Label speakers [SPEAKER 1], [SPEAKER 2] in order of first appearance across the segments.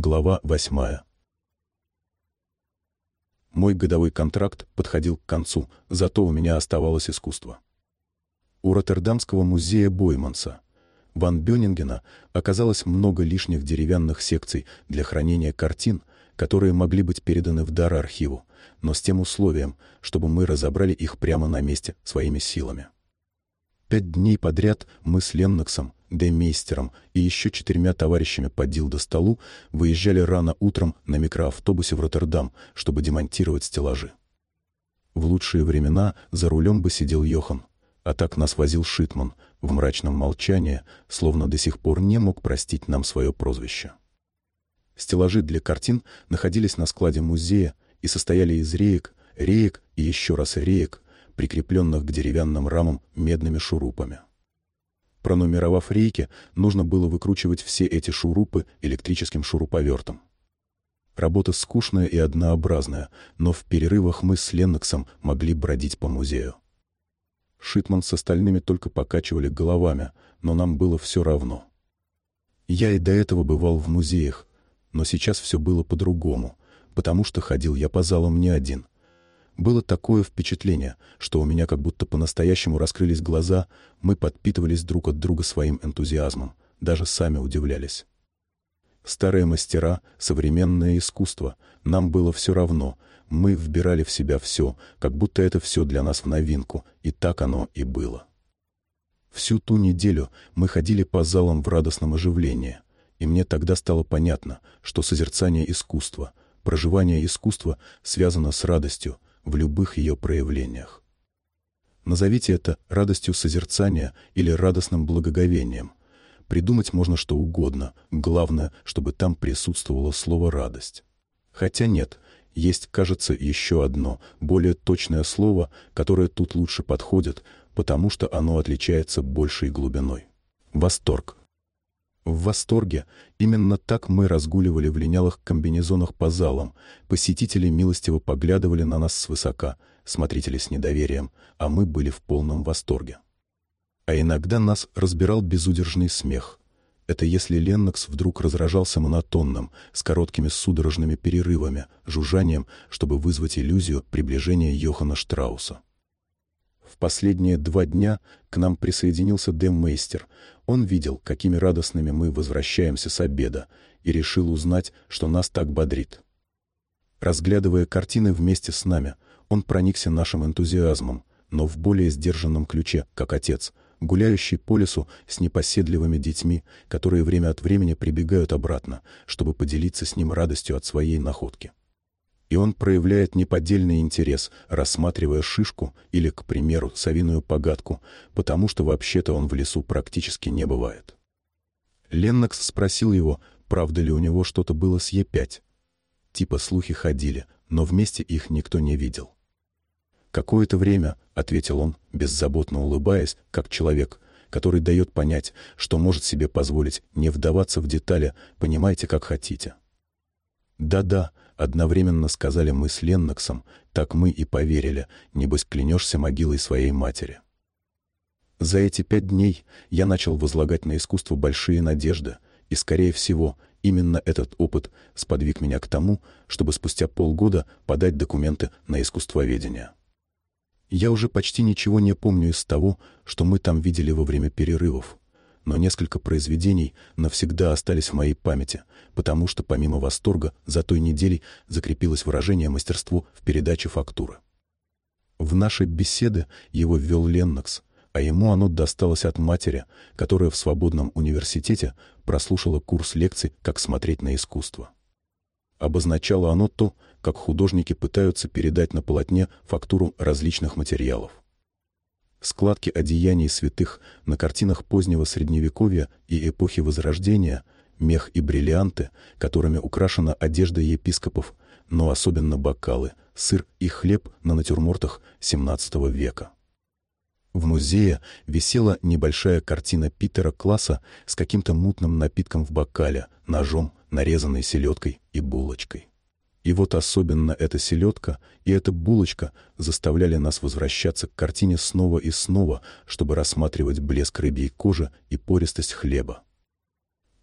[SPEAKER 1] Глава восьмая. Мой годовой контракт подходил к концу, зато у меня оставалось искусство. У Роттердамского музея Бойманса Ван Бёнингена оказалось много лишних деревянных секций для хранения картин, которые могли быть переданы в дар архиву, но с тем условием, чтобы мы разобрали их прямо на месте своими силами. Пять дней подряд мы с Ленноксом, Демейстером и еще четырьмя товарищами по дилдо-столу выезжали рано утром на микроавтобусе в Роттердам, чтобы демонтировать стеллажи. В лучшие времена за рулем бы сидел Йохан, а так нас возил Шитман в мрачном молчании, словно до сих пор не мог простить нам свое прозвище. Стеллажи для картин находились на складе музея и состояли из реек, реек и еще раз реек, прикрепленных к деревянным рамам медными шурупами. Пронумеровав рейки, нужно было выкручивать все эти шурупы электрическим шуруповертом. Работа скучная и однообразная, но в перерывах мы с Ленноксом могли бродить по музею. Шитман с остальными только покачивали головами, но нам было все равно. Я и до этого бывал в музеях, но сейчас все было по-другому, потому что ходил я по залам не один. Было такое впечатление, что у меня как будто по-настоящему раскрылись глаза, мы подпитывались друг от друга своим энтузиазмом, даже сами удивлялись. Старые мастера, современное искусство, нам было все равно, мы вбирали в себя все, как будто это все для нас в новинку, и так оно и было. Всю ту неделю мы ходили по залам в радостном оживлении — и мне тогда стало понятно, что созерцание искусства, проживание искусства связано с радостью в любых ее проявлениях. Назовите это радостью созерцания или радостным благоговением. Придумать можно что угодно, главное, чтобы там присутствовало слово «радость». Хотя нет, есть, кажется, еще одно, более точное слово, которое тут лучше подходит, потому что оно отличается большей глубиной. Восторг. В восторге. Именно так мы разгуливали в линялых комбинезонах по залам. Посетители милостиво поглядывали на нас свысока, смотрители с недоверием, а мы были в полном восторге. А иногда нас разбирал безудержный смех. Это если Леннокс вдруг разражался монотонным, с короткими судорожными перерывами, жужжанием, чтобы вызвать иллюзию приближения Йохана Штрауса. В последние два дня к нам присоединился Деммейстер. Он видел, какими радостными мы возвращаемся с обеда, и решил узнать, что нас так бодрит. Разглядывая картины вместе с нами, он проникся нашим энтузиазмом, но в более сдержанном ключе, как отец, гуляющий по лесу с непоседливыми детьми, которые время от времени прибегают обратно, чтобы поделиться с ним радостью от своей находки и он проявляет неподдельный интерес, рассматривая шишку или, к примеру, совиную погадку, потому что вообще-то он в лесу практически не бывает. Леннокс спросил его, правда ли у него что-то было с Е5. Типа слухи ходили, но вместе их никто не видел. «Какое-то время», — ответил он, беззаботно улыбаясь, как человек, который дает понять, что может себе позволить не вдаваться в детали, понимаете, как хотите. «Да-да», Одновременно сказали мы с Ленноксом, так мы и поверили, небось клянешься могилой своей матери. За эти пять дней я начал возлагать на искусство большие надежды, и, скорее всего, именно этот опыт сподвиг меня к тому, чтобы спустя полгода подать документы на искусствоведение. Я уже почти ничего не помню из того, что мы там видели во время перерывов, но несколько произведений навсегда остались в моей памяти, потому что помимо восторга за той неделей закрепилось выражение мастерство в передаче фактуры. В наши беседы его ввел Леннокс, а ему оно досталось от матери, которая в свободном университете прослушала курс лекций «Как смотреть на искусство». Обозначало оно то, как художники пытаются передать на полотне фактуру различных материалов. Складки одеяний святых на картинах позднего Средневековья и эпохи Возрождения, мех и бриллианты, которыми украшена одежда епископов, но особенно бокалы, сыр и хлеб на натюрмортах XVII века. В музее висела небольшая картина Питера Класса с каким-то мутным напитком в бокале, ножом, нарезанной селедкой и булочкой. И вот особенно эта селедка и эта булочка заставляли нас возвращаться к картине снова и снова, чтобы рассматривать блеск рыбьей кожи и пористость хлеба.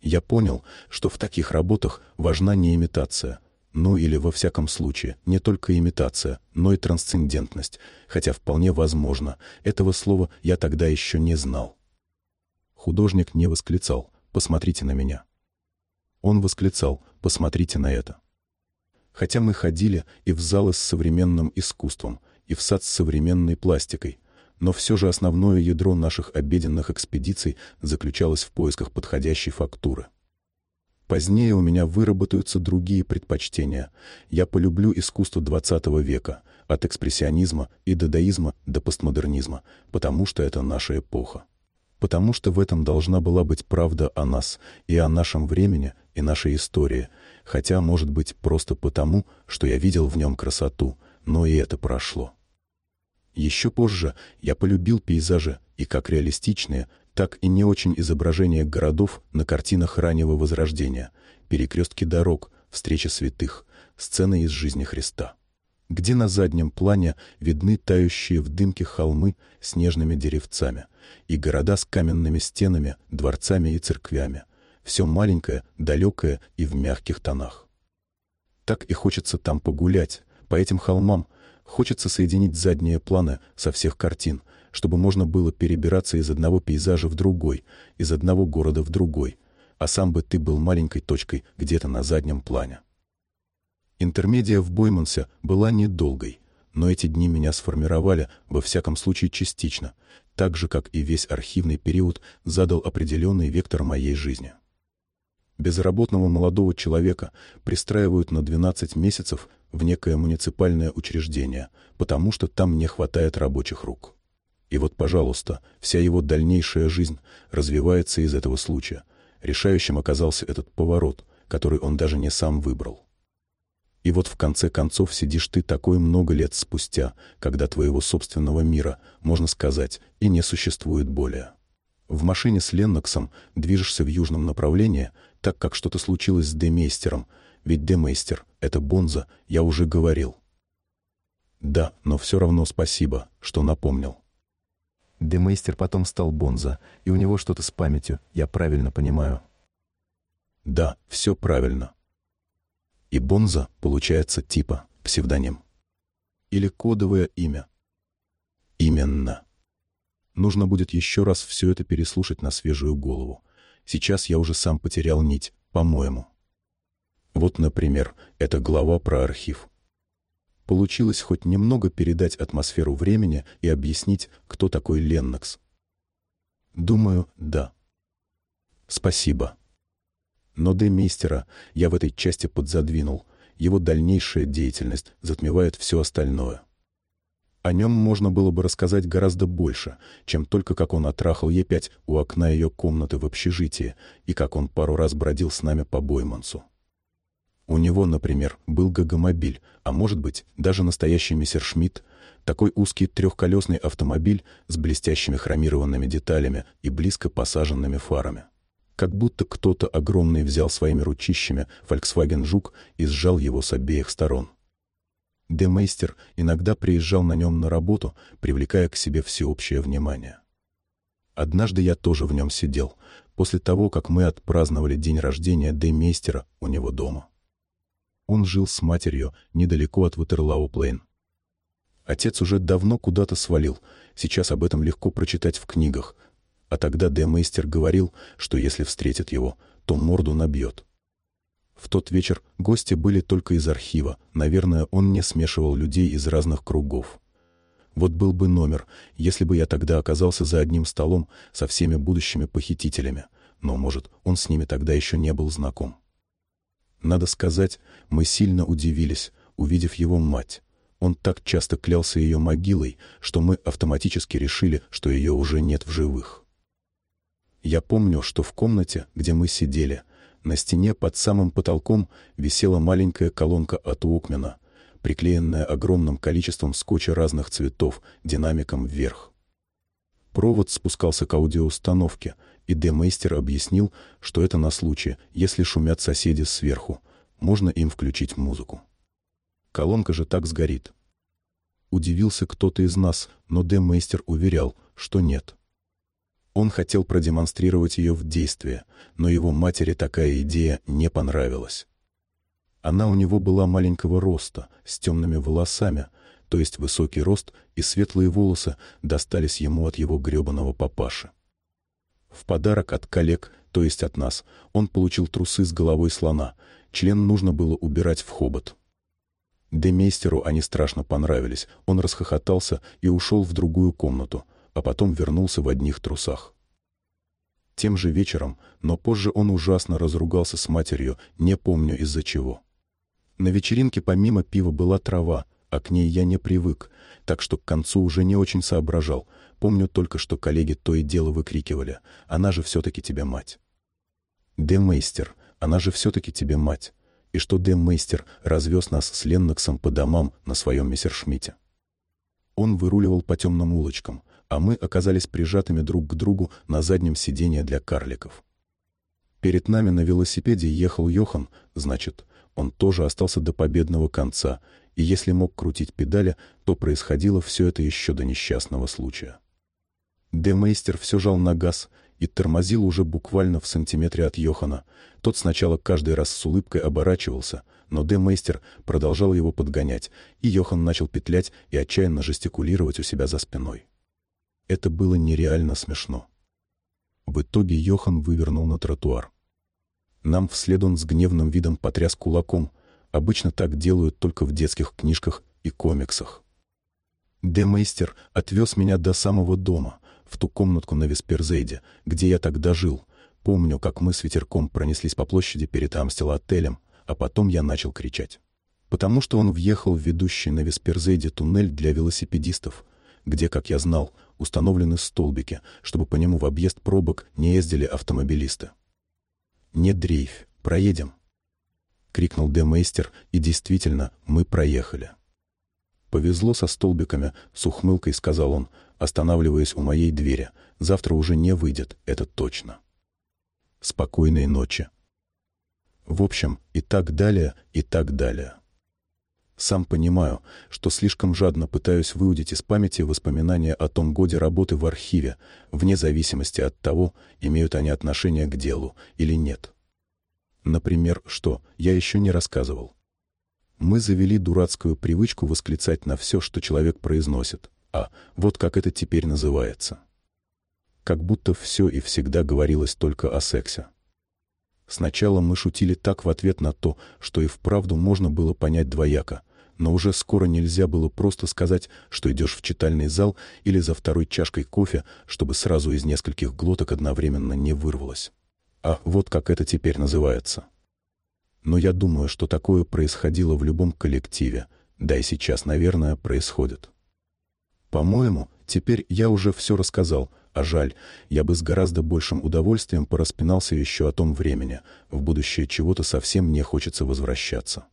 [SPEAKER 1] Я понял, что в таких работах важна не имитация, ну или во всяком случае, не только имитация, но и трансцендентность, хотя вполне возможно, этого слова я тогда еще не знал. Художник не восклицал «посмотрите на меня». Он восклицал «посмотрите на это». Хотя мы ходили и в залы с современным искусством, и в сад с современной пластикой, но все же основное ядро наших обеденных экспедиций заключалось в поисках подходящей фактуры. Позднее у меня выработаются другие предпочтения. Я полюблю искусство XX века, от экспрессионизма и дадаизма до постмодернизма, потому что это наша эпоха. Потому что в этом должна была быть правда о нас и о нашем времени и нашей истории, хотя, может быть, просто потому, что я видел в нем красоту, но и это прошло. Еще позже я полюбил пейзажи и как реалистичные, так и не очень изображения городов на картинах раннего Возрождения, перекрестки дорог, встреча святых, сцены из жизни Христа, где на заднем плане видны тающие в дымке холмы с нежными деревцами и города с каменными стенами, дворцами и церквями, все маленькое, далекое и в мягких тонах. Так и хочется там погулять, по этим холмам, хочется соединить задние планы со всех картин — чтобы можно было перебираться из одного пейзажа в другой, из одного города в другой, а сам бы ты был маленькой точкой где-то на заднем плане. Интермедия в Боймансе была недолгой, но эти дни меня сформировали, во всяком случае частично, так же, как и весь архивный период задал определенный вектор моей жизни. Безработного молодого человека пристраивают на 12 месяцев в некое муниципальное учреждение, потому что там не хватает рабочих рук. И вот, пожалуйста, вся его дальнейшая жизнь развивается из этого случая. Решающим оказался этот поворот, который он даже не сам выбрал. И вот в конце концов сидишь ты такое много лет спустя, когда твоего собственного мира, можно сказать, и не существует более. В машине с Ленноксом движешься в южном направлении, так как что-то случилось с Демейстером, ведь Демейстер — это Бонза, я уже говорил. Да, но все равно спасибо, что напомнил.
[SPEAKER 2] Демейстер потом стал Бонза, и у него что-то с памятью, я правильно понимаю.
[SPEAKER 1] Да, все правильно. И Бонза получается типа псевдоним. Или кодовое имя. Именно. Нужно будет еще раз все это переслушать на свежую голову. Сейчас я уже сам потерял нить, по-моему. Вот, например, эта глава про архив получилось хоть немного передать атмосферу времени и объяснить, кто такой Леннокс? Думаю, да. Спасибо. Но Демейстера я в этой части подзадвинул. Его дальнейшая деятельность затмевает все остальное. О нем можно было бы рассказать гораздо больше, чем только как он отрахал Е5 у окна ее комнаты в общежитии и как он пару раз бродил с нами по Боймансу. У него, например, был гагомобиль, а может быть, даже настоящий мессершмитт, такой узкий трехколесный автомобиль с блестящими хромированными деталями и близко посаженными фарами. Как будто кто-то огромный взял своими ручищами Volkswagen Жук и сжал его с обеих сторон. Демейстер иногда приезжал на нем на работу, привлекая к себе всеобщее внимание. Однажды я тоже в нем сидел, после того, как мы отпраздновали день рождения Демейстера у него дома. Он жил с матерью недалеко от Ватерлау-Плейн. Отец уже давно куда-то свалил, сейчас об этом легко прочитать в книгах, а тогда Демейстер говорил, что если встретит его, то морду набьет. В тот вечер гости были только из архива, наверное, он не смешивал людей из разных кругов. Вот был бы номер, если бы я тогда оказался за одним столом со всеми будущими похитителями, но, может, он с ними тогда еще не был знаком. Надо сказать, мы сильно удивились, увидев его мать. Он так часто клялся ее могилой, что мы автоматически решили, что ее уже нет в живых. Я помню, что в комнате, где мы сидели, на стене под самым потолком висела маленькая колонка от Уокмена, приклеенная огромным количеством скотча разных цветов, динамиком вверх. Провод спускался к аудиоустановке, и Демейстер объяснил, что это на случай, если шумят соседи сверху, можно им включить музыку. Колонка же так сгорит. Удивился кто-то из нас, но Демейстер уверял, что нет. Он хотел продемонстрировать ее в действии, но его матери такая идея не понравилась. Она у него была маленького роста, с темными волосами, то есть высокий рост и светлые волосы достались ему от его гребаного папаши. В подарок от коллег, то есть от нас, он получил трусы с головой слона, член нужно было убирать в хобот. Демейстеру они страшно понравились, он расхохотался и ушел в другую комнату, а потом вернулся в одних трусах. Тем же вечером, но позже он ужасно разругался с матерью, не помню из-за чего. На вечеринке помимо пива была трава, а к ней я не привык, так что к концу уже не очень соображал. Помню только, что коллеги то и дело выкрикивали «Она же все-таки тебе мать!» «Демейстер, она же все-таки тебе мать!» И что Демейстер развез нас с Ленноксом по домам на своем мессершмитте. Он выруливал по темным улочкам, а мы оказались прижатыми друг к другу на заднем сиденье для карликов. Перед нами на велосипеде ехал Йохан, значит, он тоже остался до победного конца, и если мог крутить педали, то происходило все это еще до несчастного случая. Демейстер все жал на газ и тормозил уже буквально в сантиметре от Йохана. Тот сначала каждый раз с улыбкой оборачивался, но Демейстер продолжал его подгонять, и Йохан начал петлять и отчаянно жестикулировать у себя за спиной. Это было нереально смешно. В итоге Йохан вывернул на тротуар. Нам вслед он с гневным видом потряс кулаком. Обычно так делают только в детских книжках и комиксах. Демейстер отвез меня до самого дома, в ту комнатку на Весперзейде, где я тогда жил. Помню, как мы с ветерком пронеслись по площади перед Амстел-отелем, а потом я начал кричать. Потому что он въехал в ведущий на Весперзейде туннель для велосипедистов, где, как я знал, установлены столбики, чтобы по нему в объезд пробок не ездили автомобилисты. «Не дрейфь, проедем!» — крикнул Демейстер, и действительно, мы проехали. «Повезло со столбиками», — с ухмылкой сказал он, останавливаясь у моей двери. «Завтра уже не выйдет, это точно». «Спокойной ночи». В общем, и так далее, и так далее. Сам понимаю, что слишком жадно пытаюсь выудить из памяти воспоминания о том годе работы в архиве, вне зависимости от того, имеют они отношение к делу или нет. Например, что я еще не рассказывал. Мы завели дурацкую привычку восклицать на все, что человек произносит. А вот как это теперь называется. Как будто все и всегда говорилось только о сексе. Сначала мы шутили так в ответ на то, что и вправду можно было понять двояко, но уже скоро нельзя было просто сказать, что идешь в читальный зал или за второй чашкой кофе, чтобы сразу из нескольких глоток одновременно не вырвалось. А вот как это теперь называется. Но я думаю, что такое происходило в любом коллективе, да и сейчас, наверное, происходит. По-моему, теперь я уже все рассказал, а жаль, я бы с гораздо большим удовольствием пораспинался еще о том времени, в будущее чего-то совсем не хочется возвращаться.